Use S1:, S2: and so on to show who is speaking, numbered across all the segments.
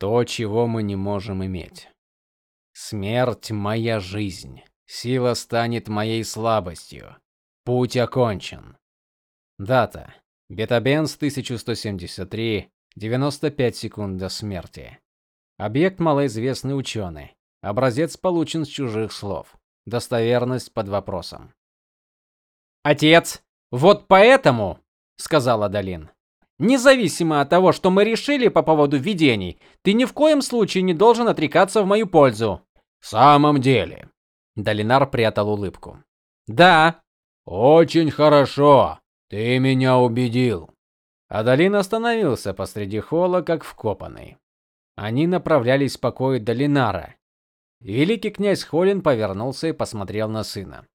S1: То, чего мы не можем иметь. Смерть моя жизнь. Сила станет моей слабостью. Путь окончен. Дата: Бетабенс 1173, 95 секунд до смерти. Объект малоизвестный ученый. Образец получен с чужих слов. Достоверность под вопросом. Отец, вот поэтому, сказала Далин. Независимо от того, что мы решили по поводу видений, ты ни в коем случае не должен отрекаться в мою пользу.
S2: В самом деле,
S1: Долинар прятал улыбку. Да.
S2: Очень хорошо. Ты меня убедил.
S1: Адалин остановился посреди холла, как вкопанный. Они направлялись в покои Долинара. Великий князь Холин повернулся и посмотрел на сына.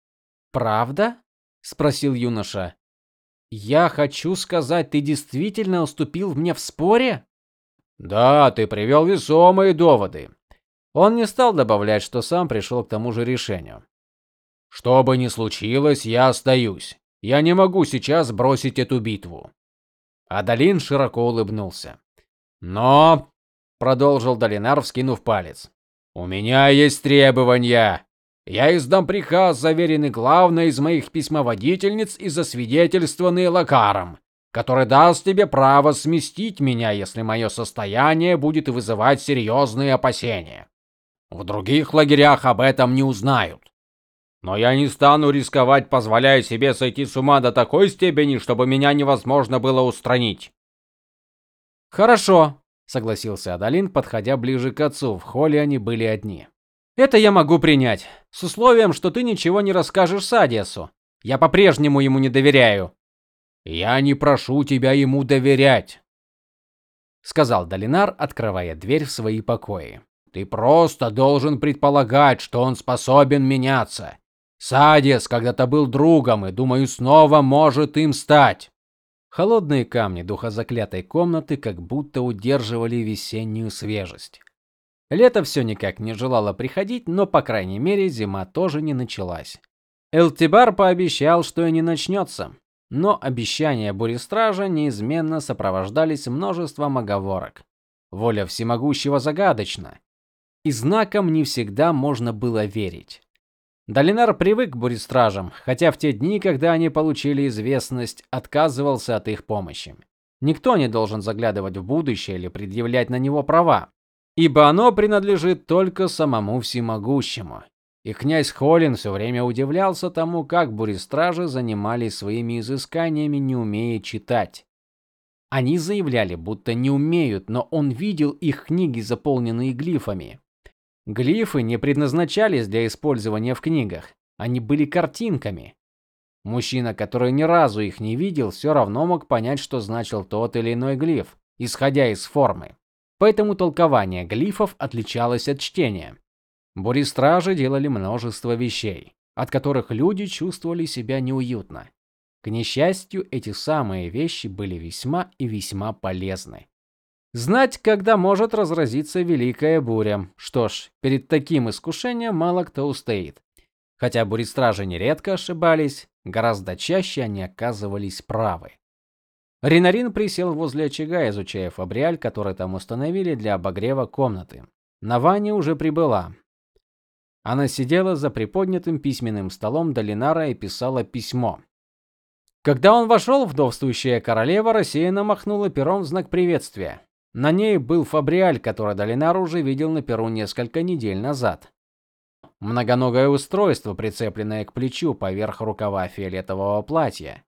S1: "Правда?" спросил юноша. "Я хочу сказать, ты действительно уступил мне в споре?"
S2: "Да, ты привел весомые доводы".
S1: Он не стал добавлять, что сам пришел к тому же решению.
S2: Что бы ни случилось, я остаюсь. Я не могу сейчас бросить эту битву.
S1: Адалин широко улыбнулся.
S2: Но продолжил Долинар, вскинув палец. У меня есть требования. Я издам приказ, заверенный главной из моих письмоводительниц и засвидетельствованный Лакаром, который даст тебе право сместить меня, если мое состояние будет вызывать серьезные опасения. В других лагерях об этом не узнают. Но я не стану рисковать, позволяя себе сойти с ума до такой степени, чтобы меня невозможно было устранить.
S1: Хорошо, согласился Адалин, подходя ближе к отцу. В холле они были одни. Это я могу принять, с условием, что ты ничего не расскажешь Садиасу. Я по-прежнему ему не доверяю.
S2: Я не прошу тебя ему доверять,
S1: сказал Долинар, открывая дверь в свои покои.
S2: Ты просто должен предполагать, что он способен меняться. Садис когда-то был другом и, думаю, снова может им стать.
S1: Холодные камни духозаклятой комнаты как будто удерживали весеннюю свежесть. Лето все никак не желало приходить, но по крайней мере зима тоже не началась. Элтибар пообещал, что и не начнется, но обещания Бурестража неизменно сопровождались множеством оговорок. Воля всемогущего загадочна, и знакам не всегда можно было верить. Долинар привык к бурестражам, хотя в те дни, когда они получили известность, отказывался от их помощи. Никто не должен заглядывать в будущее или предъявлять на него права, ибо оно принадлежит только самому всемогущему. И князь Холин все время удивлялся тому, как бурестражи занимались своими изысканиями, не умея читать. Они заявляли, будто не умеют, но он видел их книги, заполненные глифами. Глифы не предназначались для использования в книгах, они были картинками. Мужчина, который ни разу их не видел, все равно мог понять, что значил тот или иной глиф, исходя из формы. Поэтому толкование глифов отличалось от чтения. Буристражи делали множество вещей, от которых люди чувствовали себя неуютно. К несчастью, эти самые вещи были весьма и весьма полезны. Знать, когда может разразиться великая буря. Что ж, перед таким искушением мало кто устоит. Хотя буристражи нередко ошибались, гораздо чаще они оказывались правы. Ринарин присел возле очага, изучая фабриаль, который там установили для обогрева комнаты. Навани уже прибыла. Она сидела за приподнятым письменным столом Долинара и писала письмо. Когда он вошел, вдовствующая королева рассеянно махнула пером в знак приветствия. На ней был фабриаль, который Долинар уже видел на перу несколько недель назад. Многоногое устройство, прицепленное к плечу поверх рукава фиолетового платья.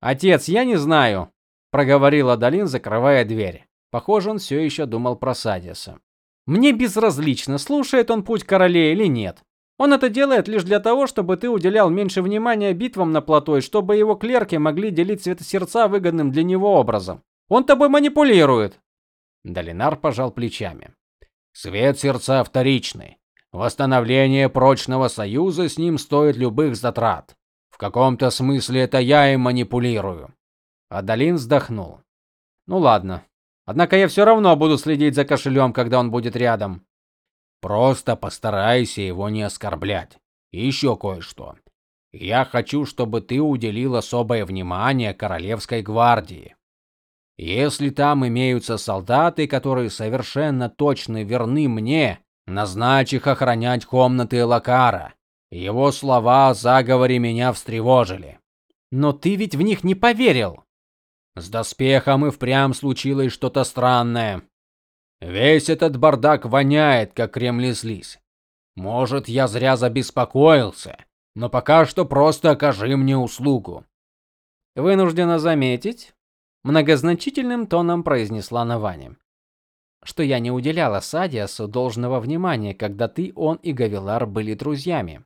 S1: "Отец, я не знаю", проговорила Долин, закрывая дверь. Похоже, он все еще думал про Садиса. "Мне безразлично, слушает он путь королей или нет. Он это делает лишь для того, чтобы ты уделял меньше внимания битвам на плато и чтобы его клерки могли делить светосердца выгодным для него образом. Он тобой манипулирует.
S2: Долинар пожал плечами. Свет сердца вторичный. Восстановление прочного союза с ним стоит любых затрат. В каком-то смысле это я им манипулирую.
S1: Адалин вздохнул. Ну ладно. Однако я все равно буду следить за кошелем, когда он будет рядом.
S2: Просто постарайся его не оскорблять. И еще кое-что. Я хочу, чтобы ты уделил особое внимание королевской гвардии. Если там имеются солдаты, которые совершенно точно верны мне, назначь их охранять комнаты Лакара. Его слова о заговоре меня встревожили.
S1: Но ты ведь в них не поверил.
S2: С доспехом и впрямь случилось что-то странное. Весь этот бардак воняет, как кремли слизь. Может, я зря забеспокоился, но пока что просто окажи мне услугу.
S1: Вынуждена заметить, многозначительным тоном произнесла Навани, что я не уделяла Садиасу должного внимания, когда ты, он и Гавилар были друзьями.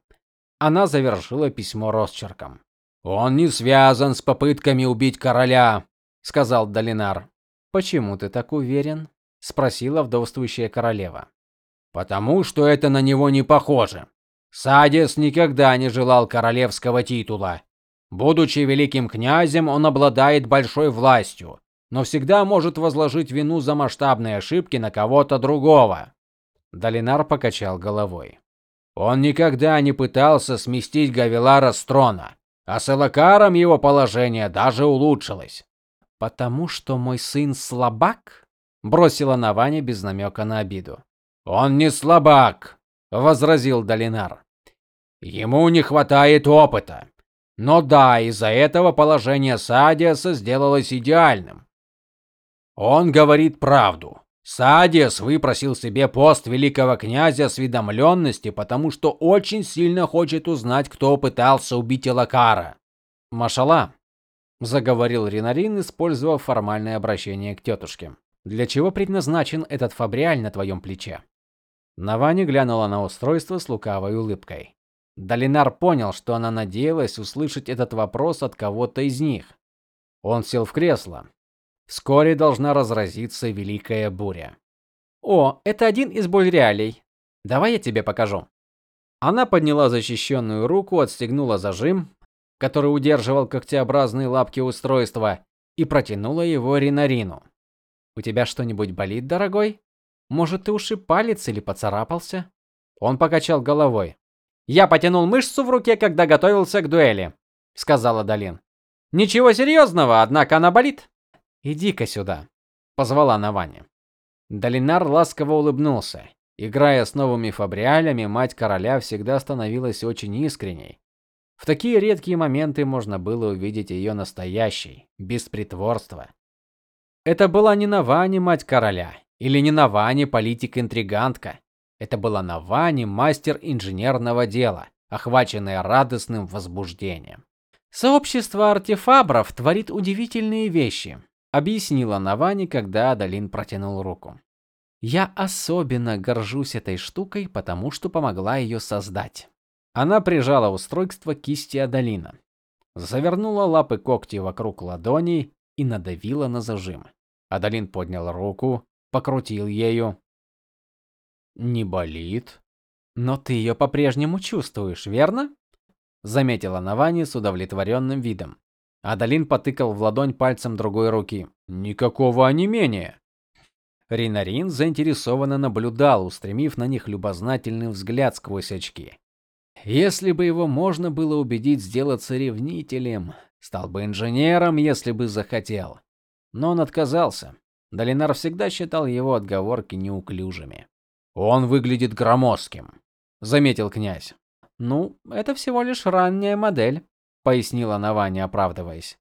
S1: Она завершила письмо росчерком.
S2: Он не связан с попытками убить короля, сказал Долинар.
S1: Почему ты так уверен? спросила вдовствующая королева.
S2: Потому что это на него не похоже. Садис никогда не желал королевского титула. Будучи великим князем, он обладает большой властью, но всегда может возложить вину за масштабные ошибки на кого-то другого.
S1: Долинар покачал головой.
S2: Он никогда не пытался сместить Гавилара с трона, а с Элакаром его положение даже улучшилось.
S1: Потому что мой сын слабак, бросила Наваня без намека на обиду.
S2: Он не слабак, возразил Долинар. Ему не хватает опыта. Но да, из-за этого положение Садиаса сделалось идеальным. Он говорит правду. Садиас выпросил себе пост великого князя осведомленности, потому что очень сильно хочет узнать, кто пытался убить Элакара.
S1: Машала, заговорил Ринарин, использовав формальное обращение к тетушке. Для чего предназначен этот фабриаль на твоем плече? Навани глянула на устройство с лукавой улыбкой. Долинар понял, что она надеялась услышать этот вопрос от кого-то из них. Он сел в кресло. Вскоре должна разразиться великая буря. О, это один из бульреалей. Давай я тебе покажу. Она подняла защищенную руку, отстегнула зажим, который удерживал когтеобразные лапки устройства, и протянула его Ринарину. У тебя что-нибудь болит, дорогой? Может, ты ушиб палец или поцарапался? Он покачал головой. Я потянул мышцу в руке, когда готовился к дуэли, сказала Далин. Ничего серьезного, однако она болит. Иди-ка сюда, позвала Наваня. Долинар ласково улыбнулся. Играя с новыми фабриалями, мать короля всегда становилась очень искренней. В такие редкие моменты можно было увидеть ее настоящей, без притворства. Это была не Навани, мать короля, или не Навани, политик-интригантка. Это была Навани, мастер инженерного дела, охваченная радостным возбуждением. Сообщество артефабров творит удивительные вещи, объяснила Навани, когда Адалин протянул руку. Я особенно горжусь этой штукой, потому что помогла ее создать. Она прижала устройство кисти Адалина, завернула лапы когти вокруг ладоней и надавила на зажим. Адалин поднял руку, покрутил ею, не болит. Но ты ее по-прежнему чувствуешь, верно? заметила Навани с удовлетворенным видом. Адалин потыкал в ладонь пальцем другой руки. Никакого онемения. Ринарин заинтересованно наблюдал, устремив на них любознательный взгляд сквозь очки. Если бы его можно было убедить сделаться ревнителем, стал бы инженером, если бы захотел. Но он отказался. Долинар всегда считал его отговорки неуклюжими. Он выглядит громоздким, заметил князь. Ну, это всего лишь ранняя модель, пояснила Наваня, оправдываясь.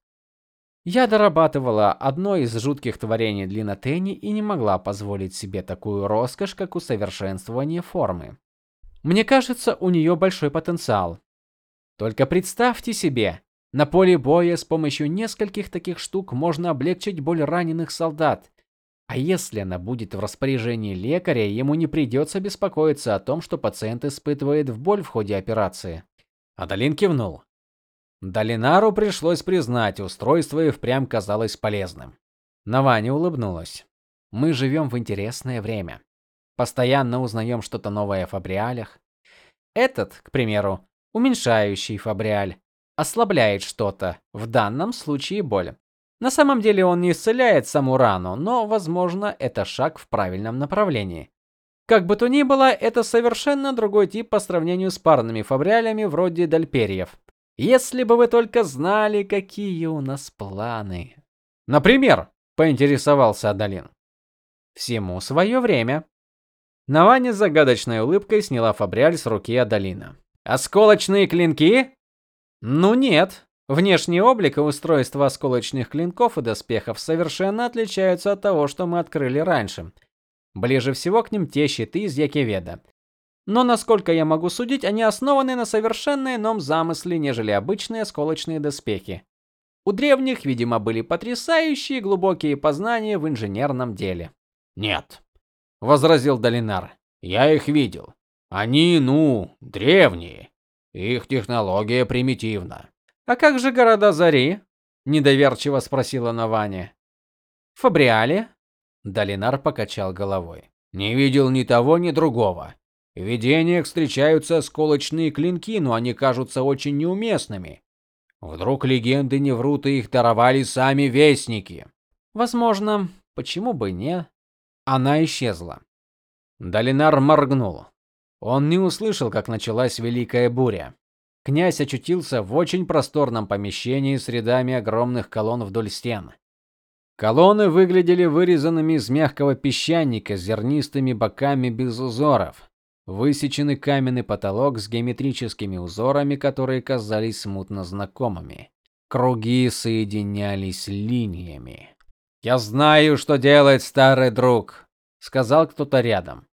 S1: Я дорабатывала одно из жутких творений Длиннотени и не могла позволить себе такую роскошь, как усовершенствование формы. Мне кажется, у нее большой потенциал. Только представьте себе, на поле боя с помощью нескольких таких штук можно облегчить боль раненых солдат а если она будет в распоряжении лекаря, ему не придется беспокоиться о том, что пациент испытывает в боль в ходе операции. Адалин кивнул. Долинару пришлось признать, устройство и впрямь казалось полезным. Наваня улыбнулась. Мы живем в интересное время. Постоянно узнаем что-то новое о фабриалях. Этот, к примеру, уменьшающий фабриаль, ослабляет что-то, в данном случае боль. На самом деле он не исцеляет саму рану, но, возможно, это шаг в правильном направлении. Как бы то ни было, это совершенно другой тип по сравнению с парными фабриалями вроде дальпериев. Если бы вы только знали, какие у нас планы. Например, поинтересовался Адалин. Всему свое время. Наваня с загадочной улыбкой сняла фабриаль с руки Адалина. Осколочные клинки? Ну нет. Внешний облик и устройство осколочных клинков и доспехов совершенно отличаются от того, что мы открыли раньше. Ближе всего к ним те щиты из Якеведа. Но насколько я могу судить, они основаны на совершенно ином замысле, нежели обычные осколочные доспехи. У древних, видимо, были потрясающие глубокие познания в инженерном деле.
S2: Нет, возразил Долинар. Я их видел. Они, ну, древние. Их технология примитивна.
S1: А как же города Зари? недоверчиво спросила Наваня. Фабриали?
S2: Долинар покачал головой. Не видел ни того, ни другого. В видениях встречаются осколочные клинки, но они кажутся очень неуместными. Вдруг легенды не врут и их даровали сами вестники.
S1: Возможно, почему бы не? Она исчезла. Долинар моргнул. Он не услышал, как началась великая буря. Князь очутился в очень просторном помещении с рядами огромных колонн вдоль стен. Колонны выглядели вырезанными из мягкого песчаника с зернистыми боками без узоров. Высеченный каменный потолок с геометрическими узорами, которые казались смутно знакомыми. Круги соединялись линиями. "Я знаю, что делает старый друг", сказал кто-то рядом.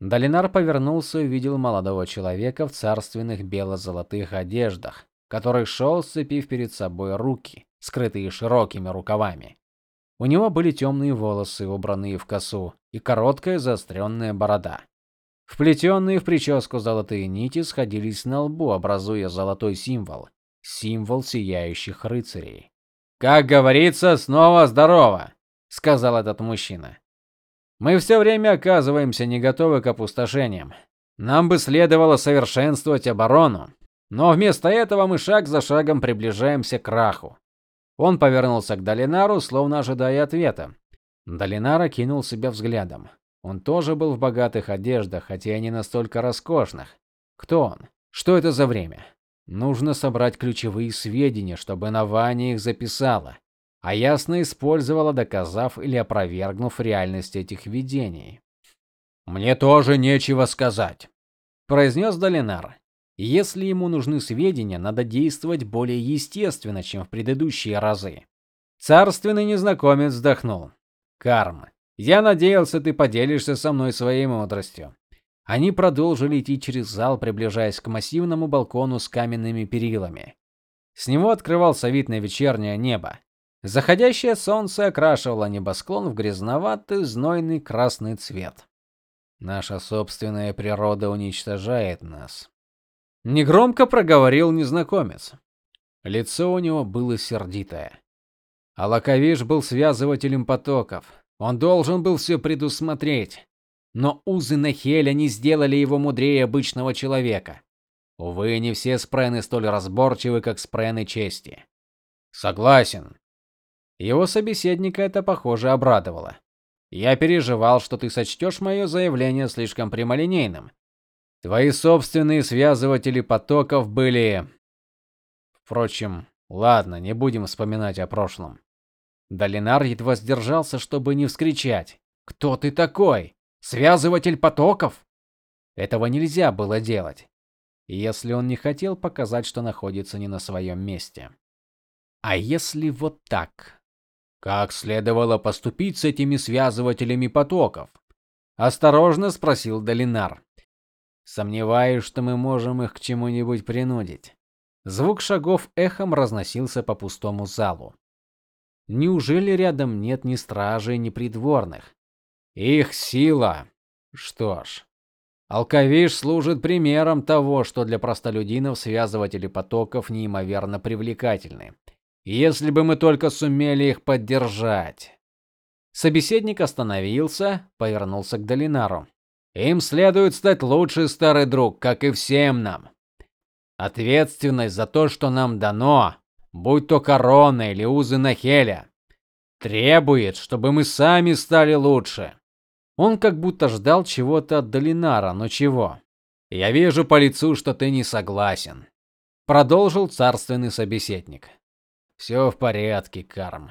S1: Долинар повернулся и увидел молодого человека в царственных бело-золотых одеждах, который шел, сцепив перед собой руки, скрытые широкими рукавами. У него были темные волосы, убранные в косу, и короткая заостренная борода. Вплетенные в прическу золотые нити сходились на лбу, образуя золотой символ символ сияющих рыцарей. Как говорится, снова здорово, сказал этот мужчина. Мы все время оказываемся не готовы к опустошениям. Нам бы следовало совершенствовать оборону, но вместо этого мы шаг за шагом приближаемся к краху. Он повернулся к Долинару, словно ожидая ответа. Долинар кинул себя взглядом. Он тоже был в богатых одеждах, хотя и не настолько роскошных. Кто он? Что это за время? Нужно собрать ключевые сведения, чтобы Навани их записала, а ясно использовала, доказав или опровергнув реальность этих видений.
S2: Мне тоже нечего сказать,
S1: произнес Долинар. Если ему нужны сведения, надо действовать более естественно, чем в предыдущие разы. Царственный незнакомец вздохнул. Карм, я надеялся, ты поделишься со мной своей мудростью. Они продолжили идти через зал, приближаясь к массивному балкону с каменными перилами. С него открывался вид на вечернее небо. Заходящее солнце окрашивало небосклон в грязноватый, знойный красный цвет. Наша собственная природа уничтожает нас, негромко проговорил незнакомец. Лицо у него было сердитое. А Лаковиш был связывателем потоков. Он должен был все предусмотреть. Но узы Нахеля не сделали его мудрее обычного человека. Увы, не все спрены столь разборчивы, как спрены чести.
S2: Согласен.
S1: Его собеседника это, похоже, обрадовало. Я переживал, что ты сочтешь мое заявление слишком прямолинейным. Твои собственные связыватели потоков были Впрочем, ладно, не будем вспоминать о прошлом. Долинар едва сдержался, чтобы не вскричать: "Кто ты такой? Связыватель потоков?" Этого нельзя было делать, если он не хотел показать, что находится не на своем месте. А если вот так?
S2: Как следовало поступить с этими связывателями потоков?
S1: осторожно спросил Долинар. Сомневаюсь, что мы можем их к чему-нибудь принудить. Звук шагов эхом разносился по пустому залу. Неужели рядом нет ни стражей, ни придворных? Их сила. Что ж, Алкавиш служит примером того, что для простолюдинов связыватели потоков неимоверно привлекательны. Если бы мы только сумели их поддержать. Собеседник остановился, повернулся к Долинару. Им следует стать лучше, старый друг, как и всем нам. Ответственность за то, что нам дано, будь то корона или узы Нахеля, требует, чтобы мы сами стали лучше. Он как будто ждал чего-то от Долинара, но чего? Я вижу по лицу, что ты не согласен, продолжил царственный собеседник. «Все в порядке, Карм.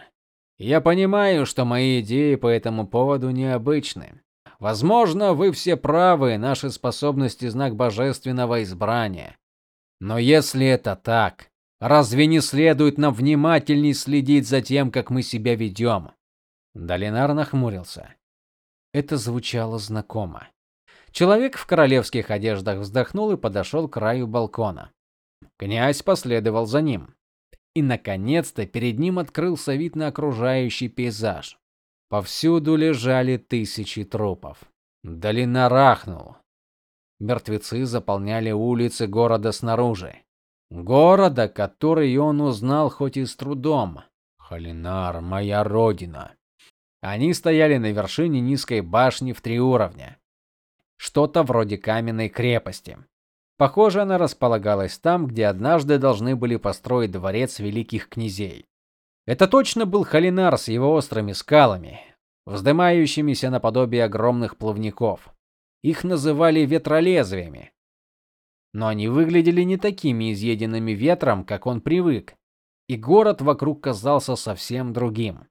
S1: Я понимаю, что мои идеи по этому поводу необычны. Возможно, вы все правы, наши способности знак божественного избрания. Но если это так, разве не следует нам внимательней следить за тем, как мы себя ведем?» Долинар нахмурился. Это звучало знакомо. Человек в королевских одеждах вздохнул и подошел к краю балкона. Князь последовал за ним. И наконец-то перед ним открылся вид на окружающий пейзаж. Повсюду лежали тысячи трупов. Долина рахнул. Мертвецы заполняли улицы города снаружи. Города, который он узнал хоть и с трудом. Халинар, моя родина. Они стояли на вершине низкой башни в три уровня. Что-то вроде каменной крепости. Похоже, она располагалась там, где однажды должны были построить дворец великих князей. Это точно был Халинар с его острыми скалами, вздымающимися наподобие огромных плавников. Их называли ветролезвиями. Но они выглядели не такими изъеденными ветром, как он привык, и город вокруг казался совсем другим.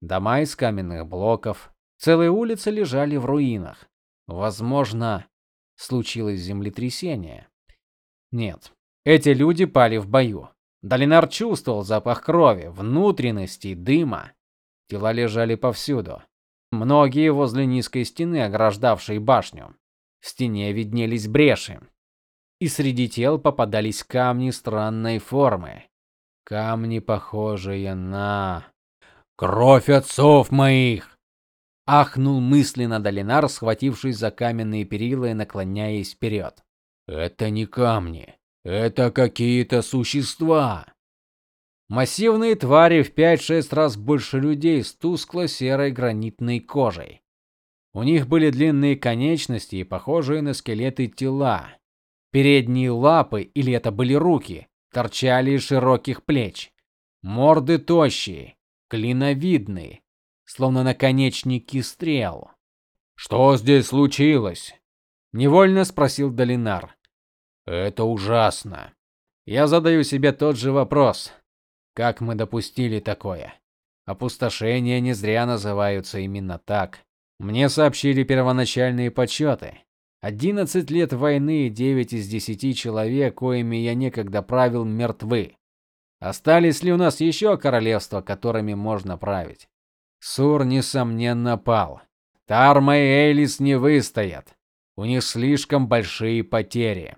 S1: Дома из каменных блоков, целые улицы лежали в руинах. Возможно, случилось землетрясение. Нет, эти люди пали в бою. Долинар чувствовал запах крови, внутренностей, дыма. Тела лежали повсюду. Многие возле низкой стены, ограждавшей башню. В стене виднелись бреши. И среди тел попадались камни странной формы. Камни, похожие на Кровь отцов моих, ахнул мысленно Долинар, схватившись за каменные перила и наклоняясь вперед. Это не камни, это какие-то существа. Массивные твари в 5-6 раз больше людей с тускло-серой гранитной кожей. У них были длинные конечности и похожие на скелеты тела. Передние лапы, или это были руки, торчали из широких плеч. Морды тощие, клиновидные, словно наконечники стрел. Что здесь случилось? невольно спросил Долинар. Это ужасно. Я задаю себе тот же вопрос. Как мы допустили такое? Опустошения не зря называются именно так. Мне сообщили первоначальные подсчеты. 11 лет войны и 9 из 10 человек, коими я некогда правил, мертвы. Остались ли у нас еще королевства, которыми можно править? Сур несомненно пал. Тарма и Элис не выстоят. У них слишком большие потери.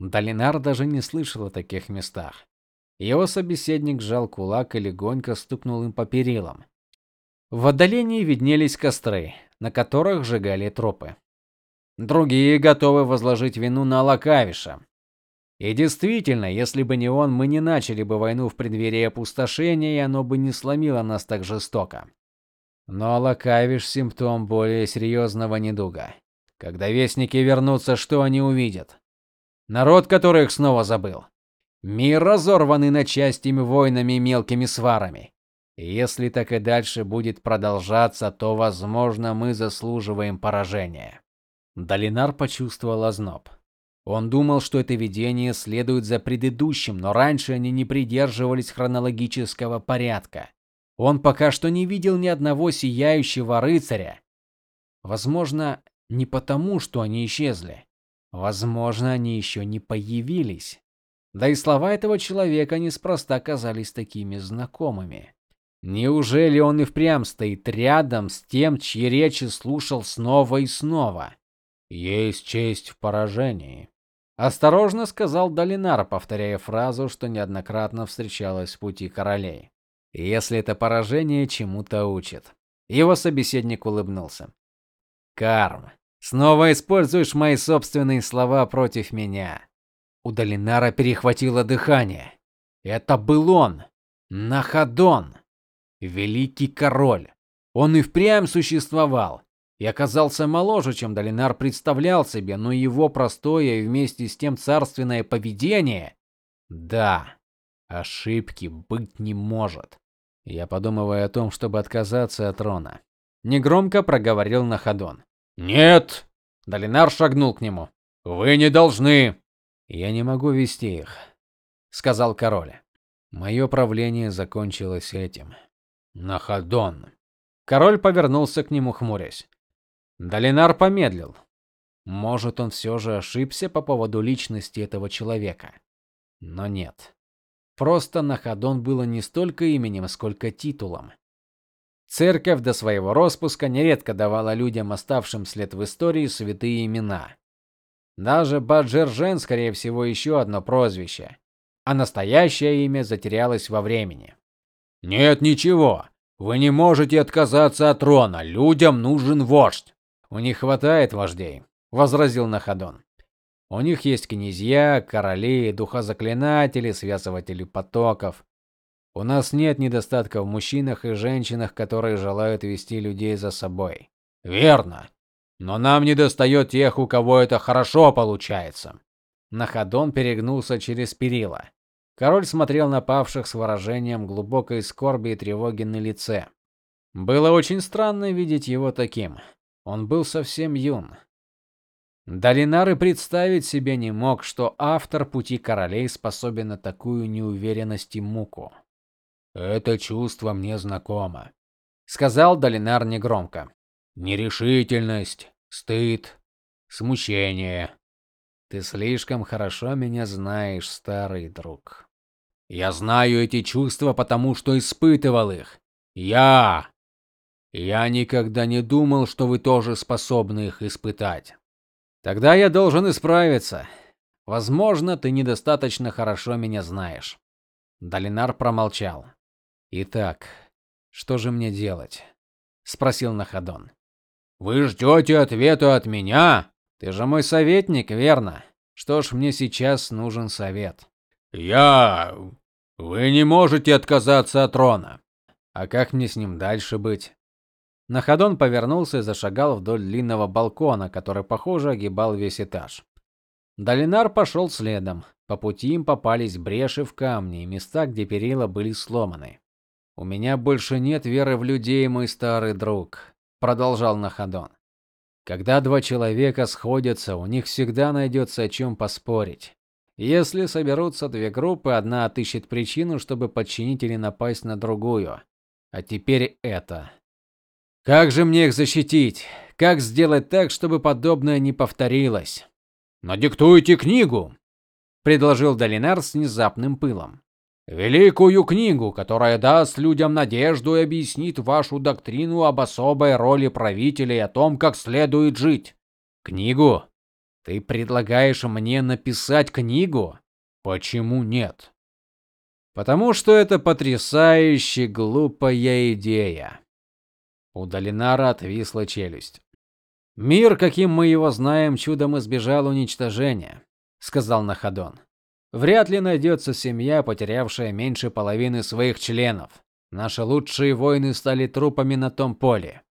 S1: Долинар даже не слышал о таких местах. Его собеседник сжал кулак и легонько стукнул им по перилам. В отдалении виднелись костры, на которых сжигали тропы. Другие готовы возложить вину на Лакавиша, и действительно, если бы не он, мы не начали бы войну в преддверии опустошения, и оно бы не сломило нас так жестоко. Но Лакавиш симптом более серьезного недуга. Когда вестники вернутся, что они увидят? Народ, который их снова забыл. Мир разорванный на частями войнами и мелкими сварами. Если так и дальше будет продолжаться, то, возможно, мы заслуживаем поражения. Долинар почувствовал озноб. Он думал, что это видение следует за предыдущим, но раньше они не придерживались хронологического порядка. Он пока что не видел ни одного сияющего рыцаря. Возможно, не потому, что они исчезли. Возможно, они еще не появились. Да и слова этого человека неспроста казались такими знакомыми. Неужели он и впрямь стоит рядом с тем, чьи речи слушал снова и снова? Есть честь в поражении. Осторожно сказал Долинар, повторяя фразу, что неоднократно встречалась в пути королей. Если это поражение чему-то учит. Его собеседник улыбнулся. Карм, снова используешь мои собственные слова против меня. У Долинара перехватило дыхание. Это был он, Нахадон, великий король. Он и впрямь существовал и оказался моложе, чем Долинар представлял себе, но его простое и вместе с тем царственное поведение да, ошибки быть не может. Я подумываю о том, чтобы отказаться от трона. Негромко проговорил Нахадон. Нет, Долинар шагнул к нему. Вы не должны. Я не могу вести их, сказал король. Мое правление закончилось этим.
S2: Нахадон.
S1: Король повернулся к нему, хмурясь. Долинар помедлил. Может, он все же ошибся по поводу личности этого человека. Но нет. Просто Нахадон было не столько именем, сколько титулом. Церковь до своего распуска нередко давала людям, оставшим след в истории, святые имена. Даже Баджержен, скорее всего, еще одно прозвище, а настоящее имя затерялось во времени.
S2: Нет ничего. Вы не можете отказаться от трона. Людям нужен вождь.
S1: У них хватает вождей, возразил Нахадон. У них есть князья, короли, духозаклинатели, связыватели потоков. У нас нет недостатка в мужчинах и женщинах, которые желают вести людей за собой.
S2: Верно. Но нам недостает тех, у кого это хорошо получается.
S1: Нахадон перегнулся через перила. Король смотрел на павших с выражением глубокой скорби и тревоги на лице. Было очень странно видеть его таким. Он был совсем юн. Долинар и представить себе не мог, что автор Пути королей способен на такую неуверенность и муку.
S2: Это чувство мне знакомо,
S1: сказал Долинар негромко.
S2: Нерешительность, стыд, смущение.
S1: Ты слишком хорошо меня знаешь, старый друг.
S2: Я знаю эти чувства, потому что испытывал их. Я я никогда не думал, что вы тоже способны их испытать.
S1: Тогда я должен исправиться. Возможно, ты недостаточно хорошо меня знаешь. Долинар промолчал. Итак, что же мне делать? спросил Нахадон.
S2: Вы ждете ответа от меня?
S1: Ты же мой советник, верно? Что ж, мне сейчас нужен совет.
S2: Я Вы не можете отказаться от трона.
S1: А как мне с ним дальше быть? Нахадон повернулся и зашагал вдоль длинного балкона, который, похоже, огибал весь этаж. Долинар пошел следом. По пути им попались бреши в камне и места, где перила были сломаны. У меня больше нет веры в людей, мой старый друг, продолжал Нахадон. Когда два человека сходятся, у них всегда найдется о чем поспорить. Если соберутся две группы, одна отыщет причину, чтобы подчинить или напасть на другую. А теперь это. Как же мне их защитить? Как сделать так, чтобы подобное не повторилось?
S2: Надиктуйте книгу,
S1: предложил Долинар с внезапным пылом.
S2: Великую книгу, которая даст людям надежду и объяснит вашу доктрину об особой роли правителя и о том, как следует жить.
S1: Книгу? Ты предлагаешь мне написать книгу?
S2: Почему нет?
S1: Потому что это потрясающе глупая идея. У Долинара отвисла челюсть. Мир, каким мы его знаем, чудом избежал уничтожения, сказал Нахадон. Вряд ли найдется семья, потерявшая меньше половины своих членов. Наши лучшие воины стали трупами на том поле.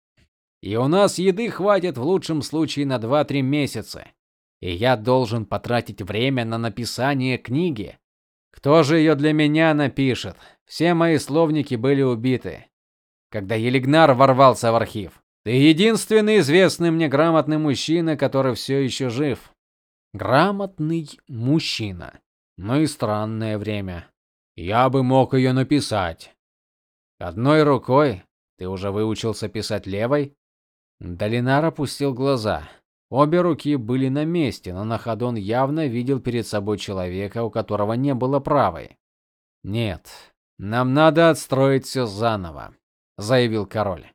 S1: И у нас еды хватит в лучшем случае на 2-3 месяца. И я должен потратить время на написание книги. Кто же ее для меня напишет? Все мои словники были убиты когда Елигнар ворвался в архив. Ты единственный известный мне грамотный мужчина, который все еще жив. Грамотный мужчина. Ну и странное время.
S2: Я бы мог ее написать.
S1: Одной рукой? Ты уже выучился писать левой? Долинар опустил глаза. Обе руки были на месте, но на ходу он явно видел перед собой человека, у которого не было правой. Нет, нам надо отстроить все заново заявил король.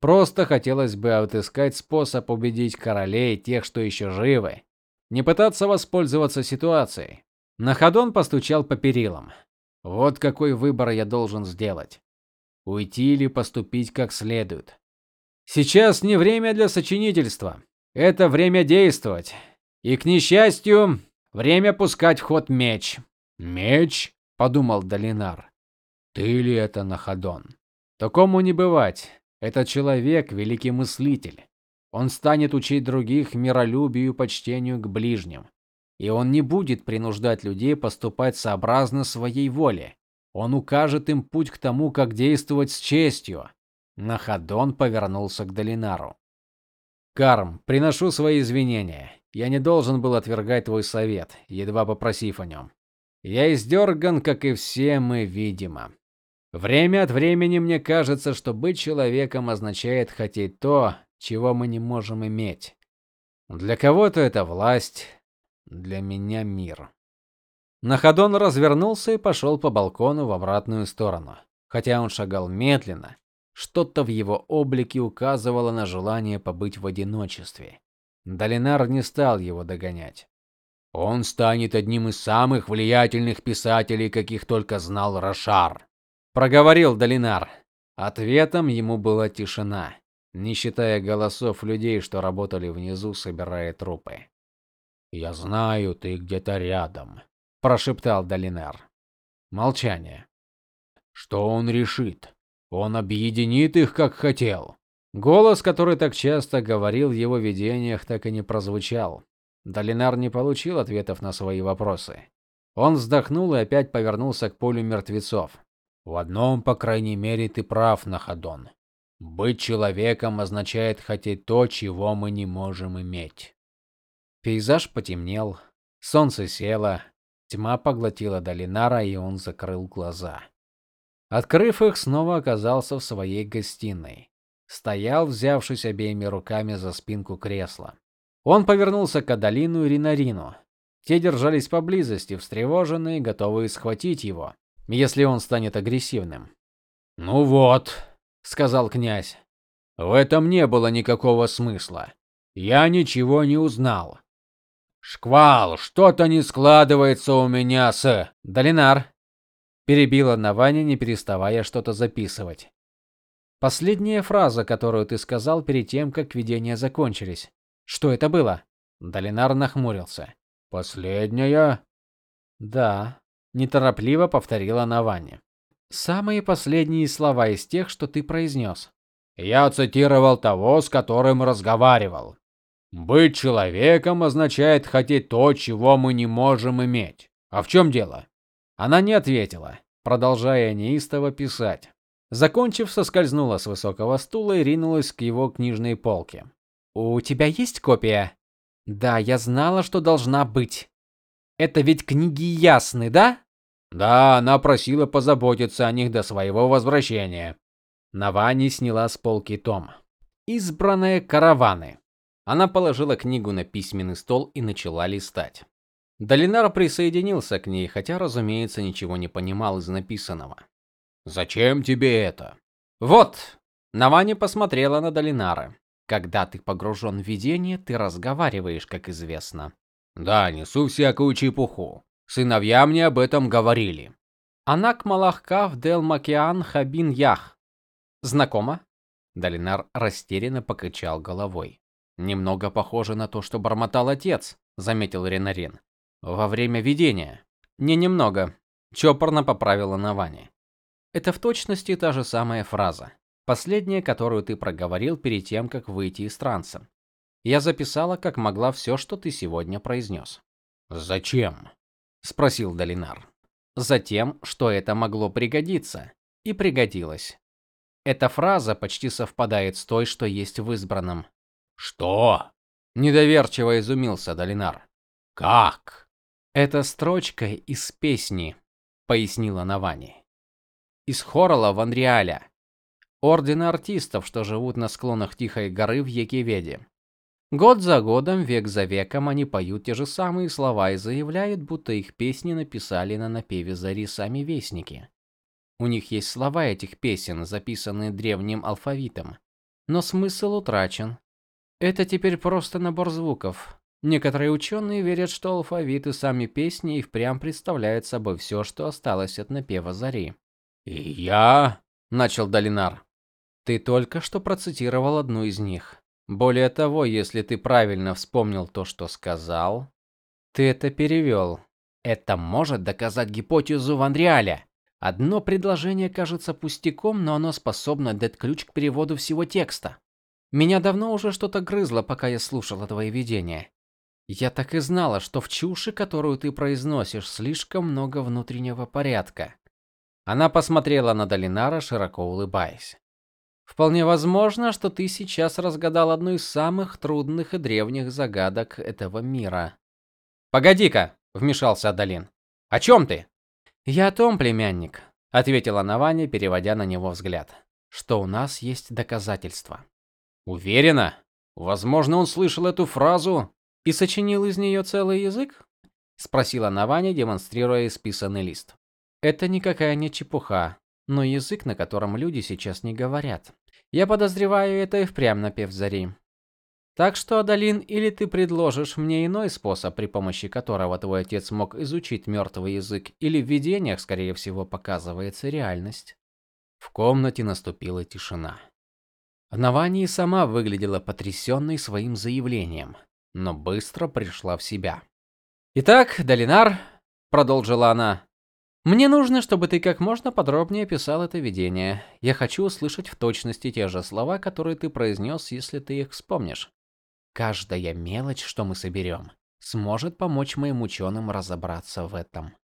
S1: Просто хотелось бы отыскать способ убедить королей, тех, что еще живы, не пытаться воспользоваться ситуацией. Находон постучал по перилам. Вот какой выбор я должен сделать: уйти или поступить как следует. Сейчас не время для сочинительства. Это время действовать. И к несчастью, время пускать в ход меч.
S2: Меч, подумал Долинар. Ты ли это Находон?
S1: Такому не бывать. Этот человек великий мыслитель. Он станет учить других миролюбию и почтению к ближним. И он не будет принуждать людей поступать сообразно своей воле. Он укажет им путь к тому, как действовать с честью. Нахадон повернулся к Долинару. Карм, приношу свои извинения. Я не должен был отвергать твой совет, едва попросив о нем. Я издерган, как и все мы, видимо. Время от времени мне кажется, что быть человеком означает хотеть то, чего мы не можем иметь. Для кого-то это власть, для меня мир. Находон развернулся и пошел по балкону в обратную сторону. Хотя он шагал медленно, что-то в его облике указывало на желание побыть в одиночестве. Долинар не стал его догонять. Он станет одним из самых влиятельных писателей, каких только знал Рошар, проговорил Долинар. Ответом ему была тишина, не считая голосов людей, что работали внизу, собирая трупы. "Я знаю, ты где-то рядом", прошептал Долинар. Молчание. Что он решит? Он объединит их, как хотел. Голос, который так часто говорил в его видениях, так и не прозвучал. Долинар не получил ответов на свои вопросы. Он вздохнул и опять повернулся к полю мертвецов. В одном, по крайней мере, ты прав, Находон. Быть человеком означает хотеть то, чего мы не можем иметь. Пейзаж потемнел, солнце село, тьма поглотила Долинара, и он закрыл глаза. Открыв их, снова оказался в своей гостиной. Стоял, взявшись обеими руками за спинку кресла. Он повернулся к Адалину и Ринарину. Те держались поблизости, встревоженные, готовые схватить его, если он станет агрессивным. "Ну вот", сказал князь. "В этом не было никакого смысла. Я ничего не узнал. Шквал, что-то не складывается у меня с Долинар", перебила Наваня, не переставая что-то записывать. Последняя фраза, которую ты сказал перед тем, как видения закончились. Что это было? Долинар нахмурился. Последняя? Да, неторопливо повторила Навани. Самые последние слова из тех, что ты произнес. Я цитировал того, с которым разговаривал. Быть человеком означает хотеть то, чего мы не можем иметь. А в чем дело? Она не ответила, продолжая неистово писать. Закончив, соскользнула с высокого стула и ринулась к его книжной полке. У тебя есть копия? Да, я знала, что должна быть. Это ведь книги ясны, да? Да, она просила позаботиться о них до своего возвращения. Навани сняла с полки том. Избранные караваны. Она положила книгу на письменный стол и начала листать. Долинар присоединился к ней, хотя, разумеется, ничего не понимал из написанного. Зачем тебе это? Вот. Навани посмотрела на Долинара. Когда ты погружен в видение, ты разговариваешь, как известно. Да, несу всякую чепуху. Сыновья мне об этом говорили. Анак Малахкав Дел Макиан Хабин Ях. Знакомо? Долинар растерянно покачал головой. Немного похоже на то, что бормотал отец, заметил Ренарин. Во время видения. Не немного, чопорно поправила Навани. Это в точности та же самая фраза. Последняя, которую ты проговорил перед тем, как выйти из транса. Я записала, как могла все, что ты сегодня произнес. Зачем? Спросил Долинар. Затем, что это могло пригодиться, и пригодилось. Эта фраза почти совпадает с той, что есть в избранном. Что? недоверчиво изумился Долинар. Как? Это строчка из песни, пояснила Навани. Из Хорала в Анриаля ордена артистов, что живут на склонах Тихой горы в Екиведе. Год за годом, век за веком они поют те же самые слова и заявляют, будто их песни написали на напеве зари сами вестники. У них есть слова этих песен, записанные древним алфавитом, но смысл утрачен. Это теперь просто набор звуков. Некоторые ученые верят, что алфавит и сами песни и впрямь представляют собой все, что осталось от напева зари. "И я", начал Долинар. Ты только что процитировал одну из них. Более того, если ты правильно вспомнил то, что сказал, ты это перевел. Это может доказать гипотезу Ван Риаля. Одно предложение кажется пустяком, но оно способно дать ключ к переводу всего текста. Меня давно уже что-то грызло, пока я слушала твои видения. Я так и знала, что в чуши, которую ты произносишь, слишком много внутреннего порядка. Она посмотрела на Долинара, широко улыбаясь. Вполне возможно, что ты сейчас разгадал одну из самых трудных и древних загадок этого мира. Погоди-ка, вмешался Адалин. О чем ты? Я о том, племянник. ответила Наваня, переводя на него взгляд. Что у нас есть доказательства.
S2: Уверена? Возможно, он слышал эту фразу
S1: и сочинил из нее целый язык? спросила Наваня, демонстрируя исписанный лист. Это никакая не чепуха, но язык, на котором люди сейчас не говорят. Я подозреваю, это и впрямь напев зари. Так что, Адалин, или ты предложишь мне иной способ, при помощи которого твой отец мог изучить мертвый язык, или в видениях, скорее всего, показывается реальность. В комнате наступила тишина. Навани сама выглядела потрясенной своим заявлением, но быстро пришла в себя. Итак, Долинар, продолжила она. Мне нужно, чтобы ты как можно подробнее описал это видение. Я хочу услышать в точности те же слова, которые ты произнес, если ты их вспомнишь. Каждая мелочь, что мы соберем, сможет помочь моим ученым разобраться в этом.